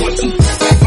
Música